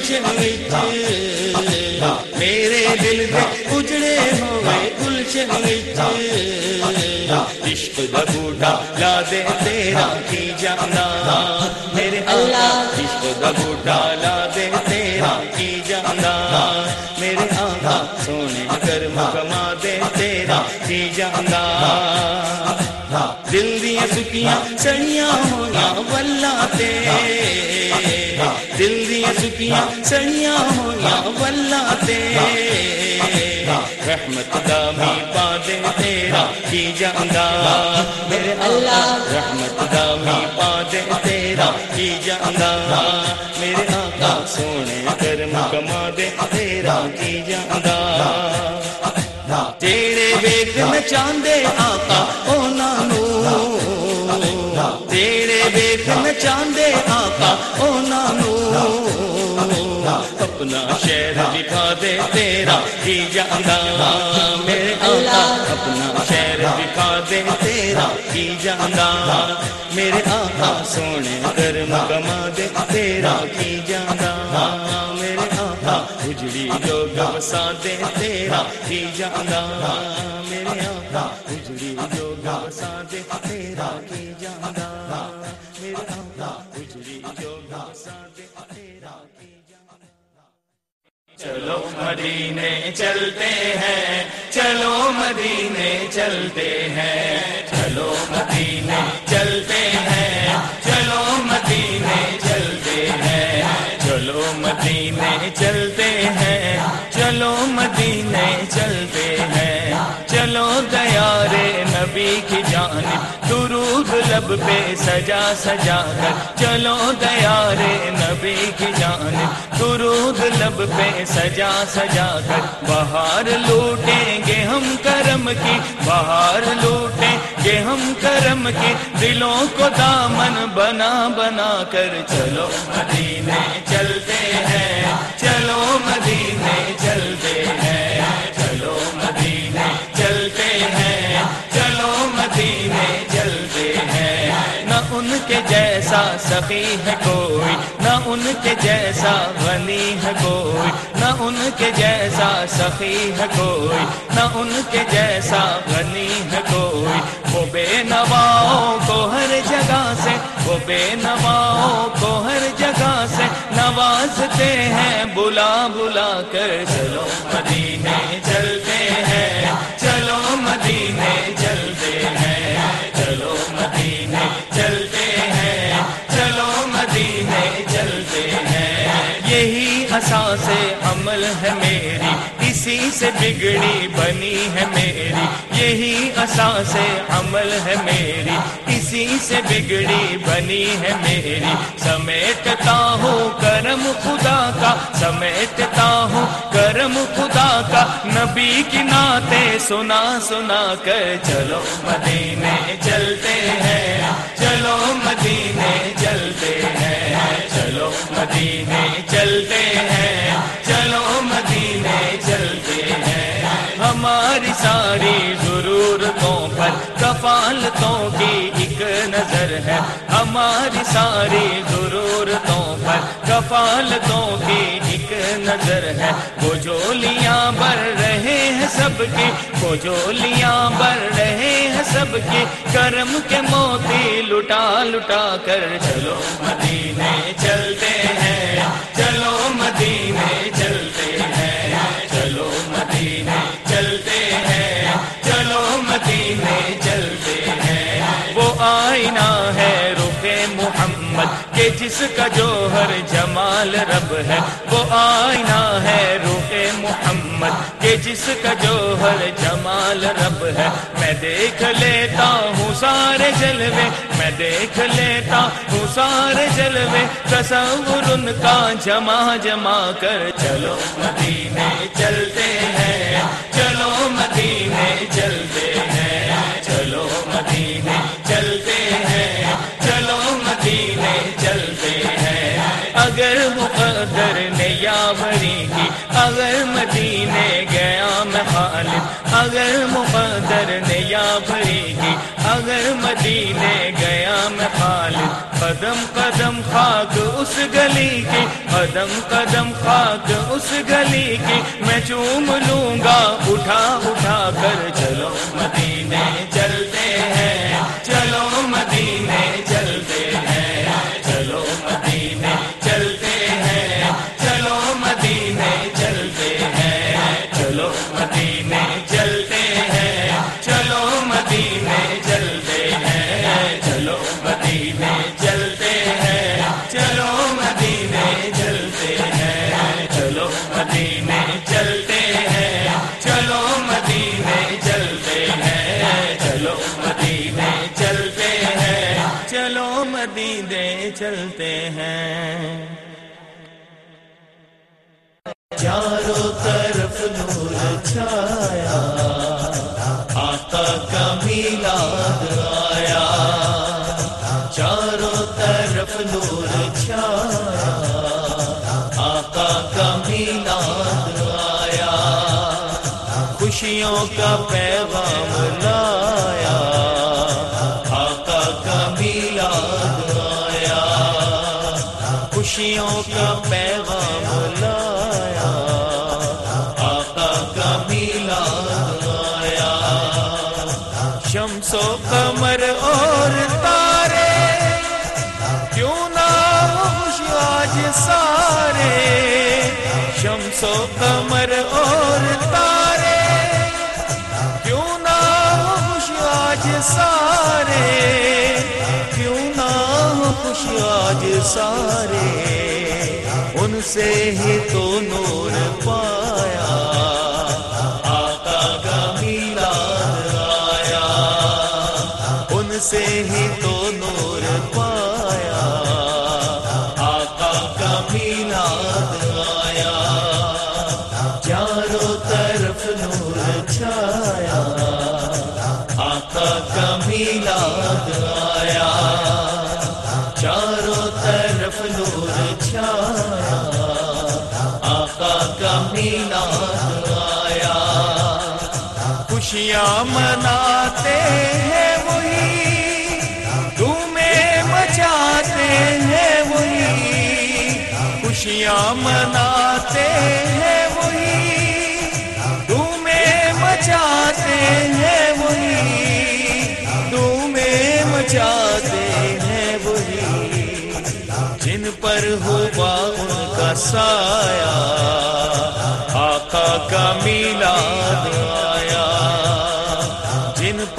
گلشن وچ میرے دل دے اجڑے ہوئے گلشن وچ عشق دا بوٹا لا دے تیرا کی جانا میرے اللہ عشق دا بوٹا لا دے تیرا کی جانا میرے آقا، سونے کرم کما دے تیرا کی جانا دل دیا سکیاں سڑیاں ہویا ولہ تے۔ دل دیا سکیاں سڑیاں ہویا ولہ تے۔ رحمت دامی پا دے تیرا کی جاندا میرے اللہ۔ رحمت دامی پا دے تیرا کی جاندا میرے آقا سونے کرم کما دے تیرا کی جاندا تیرے ویک نچاندے آقا ویک نچاندے آقا اونا نو۔ اپنا شہر دکھا دے تیرا ہی جانا میرے آقا، اپنا شہر دکھا دے تیرا ہی جانا میرے آقا، سونے کرم کما دے تیرا ہی جانا میرے آقا، اجڑی لوگ بسا دے تیرا ہی جانا میرے آقا چلو مدینے چلتے ہیں، چلو مدینے چلتے ہیں۔ چلو مدینے چلتے ہیں، چلو مدینے چلتے ہیں۔ چلو مدینے چلتے ہیں، چلو مدینے کی جانب درود لب پہ سجا سجا کر چلو دیار نبی کی جانب درود لب پہ سجا سجا کر بہار لوٹیں گے ہم کرم کی بہار لوٹیں گے ہم کرم کی دلوں کو دامن بنا بنا کر چلو مدینے چلتے ہیں چلو مدینے چلتے ہیں جیسا سخی ہے کوئی، نہ ان کے جیسا غنی ہے کوئی، نہ ان کے جیسا سخی ہے کوئی، نہ ان کے جیسا غنی ہے کوئی۔ وہ بے نواؤں کو ہر جگہ سے، وہ بے نواؤں کو ہر جگہ سے نوازتے ہیں، بلا بلا کر چلو مدینے بگڑی بنی ہے میری، یہی اساس عمل ہے میری۔ اسی سے بگڑی بنی ہے میری۔ سمیٹتا ہوں کرم خدا کا، سمیٹتا ہوں کرم خدا کا۔ نبی کی نعتیں سنا سنا کر چلو مدینے چلتے ہیں۔ ہماری ساری ضرورتوں پر کفالتوں کی ایک نظر ہے۔ وہ جولیاں بر رہے ہیں سب کی وہ جولیاں بر رہے ہیں سب کی کرم کے موتی لٹا لٹا کر چلو مدینے چلتے ہیں، چلو مدینے چلتے کہ جس کا جوہر جمال رب ہے، وہ آئینہ ہے رخ محمد کہ جس کا جوہر جمال رب ہے۔ میں دیکھ لیتا ہوں سارے جلوے، میں دیکھ لیتا ہوں سارے جلوے۔ تصور ان کا جمع جمع کر چلو مدینے چلتے ہیں، چلو مدینے چلتے ہیں۔ اس گلی کی قدم قدم خاک اس گلی کی میں چوم لوں گا، اٹھا اٹھا کر چلو مدینے چلو ہیں۔ چاروں طرف نور چھایا، آقا کا میلاد آیا۔ چاروں طرف نور چھایا، آقا کا میلاد آیا۔ خوشیوں کا پیغام خوشیوں کا پیغام لایا، آقا کا میلاد آیا۔ شمس و قمر اور تارے، کیوں نہ خوش آج سارے؟ شمس و قمر اور تارے، کیوں نہ خوش آج سارے؟ کیوں نہ خوش آج سارے؟ ان سے ہی تو نور پایا آقا کا میلاد آیا۔ ان سے ہی تو خوشیاں مناتے ہیں وہی، تمہیں مچاتے ہیں وہی، خوشیاں مناتے ہیں وہی، تمہیں مچاتے ہیں وہی، تمہیں مچاتے ہیں وہی۔ جن پر ہوا ان کا سایہ، آقا کا میلاد آیا۔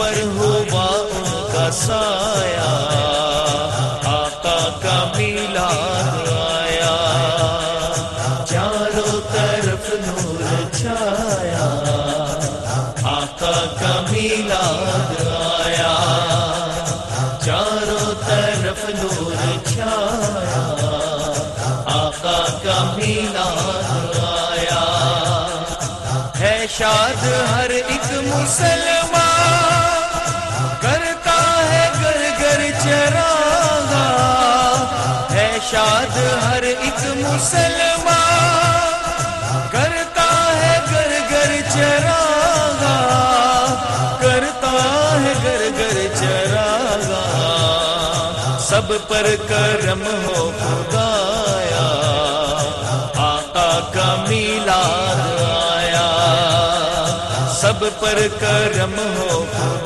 پر ہوا ان کا سایہ، آقا کا میلاد آیا۔ چاروں طرف نور چھایا۔ آقا کا میلاد آیا۔ چاروں طرف نور چھایا۔ آقا کا میلاد آیا۔ ہے شاد ہر ایک مسلمان ہے شاد ہر ایک مسلمان کرتا ہے گر گر چراغا کرتا ہے گر گر چراغا سب پر کرم ہو خدایا، آقا کا میلاد آیا۔ سب پر کرم ہو خدایا۔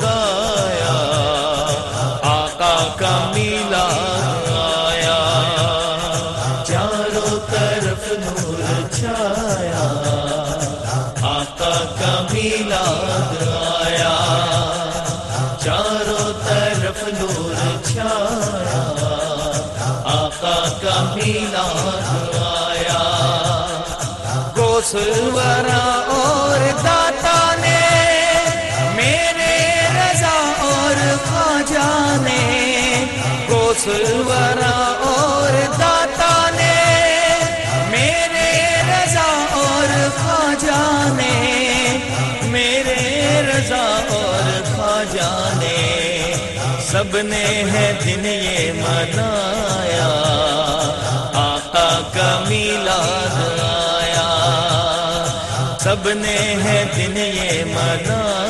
آقا کا میلاد آیا۔ چاروں طرف نور چھایا۔ آقا کا میلاد آیا۔ گوسلورا اور داتا نے، میرے رضا اور خواجہ نے۔ گوسلورا اور سب نے ہے دن یہ منایا، آقا کا میلاد آیا۔ سب نے ہے دن یہ منایا۔